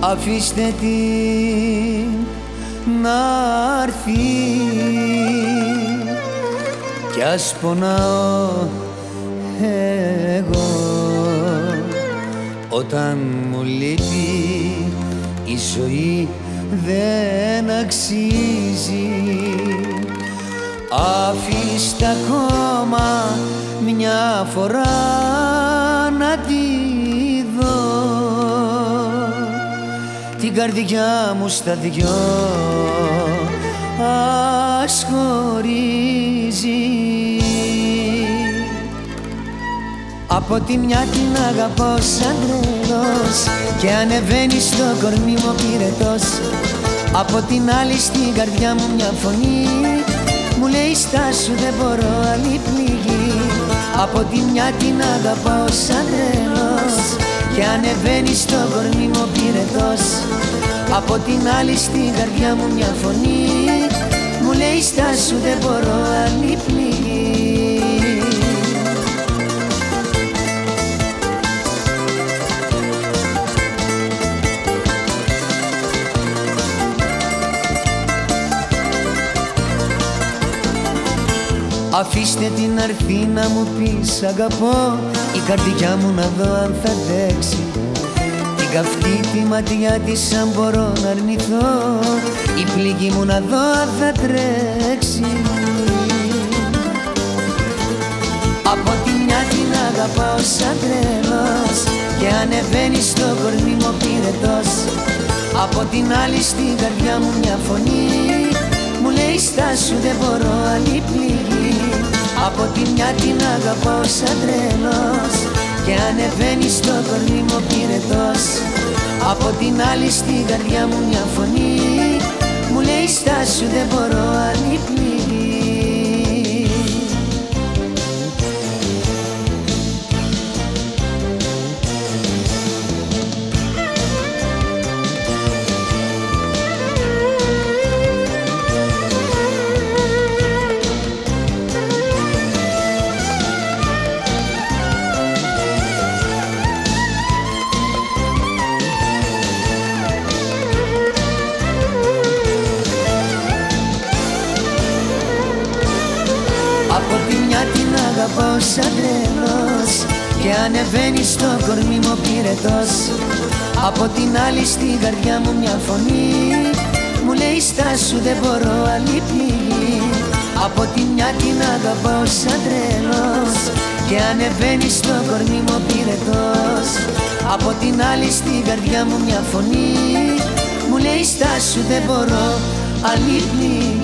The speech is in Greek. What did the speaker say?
αφήστε την να έρθει. Κι ας πονάω εγώ όταν μου λείπει η ζωή δεν αξίζει. Αφήστε ακόμα μια φορά να τη την καρδιά μου στα δυο ας χωρίζει από τη μια την αγαπώ σαν τρελός Και ανεβαίνει στο κορμί μου πυρετός. Από την άλλη στην καρδιά μου μια φωνή Μου λέει στάσου δεν μπορώ άλλη πληγή Από τη μια την αγαπώ σαν τρελός Και ανεβαίνει στο κορμί μου πυρετός. Από την άλλη στην καρδιά μου μια φωνή. Μου λέει στάσου δεν μπορώ άλλη Αφήστε την αρθή να μου πεις αγαπώ. Η καρδιά μου να δω αν θα αντέξει. Την καυτή τη ματιά της αν μπορώ να αρνηθώ. Η πληγή μου να δω αν θα τρέξει. Από τη μια την αγαπάω σαν τρελός Και ανεβαίνει στο κορμί μου πυρετός. Από την άλλη στην καρδιά μου μια φωνή. Μου λέει στάσου δεν μπορώ άλλη πληγή από τη μια την αγαπάω σαν τρελός. Και ανεβαίνει στο κορμί μου πυρετός. Από την άλλη στην καρδιά μου μια φωνή. Μου λέει στάσου δεν μπορώ άλλη Από την αγαπώ σαν τρελός Και ανεβαίνεις στο κορμί μου πυρετός. Από την άλλη στην καρδιά μου μια φωνή Μου λέει στάσου δεν μπορώ άλλη πληγή Από τη μια την αγαπώ σαν τρελός Και ανεβαίνεις στο κορμί μου πυρετός. Από την άλλη στην καρδιά μου μια φωνή Μου λέει στάσου δεν μπορώ άλλη πληγή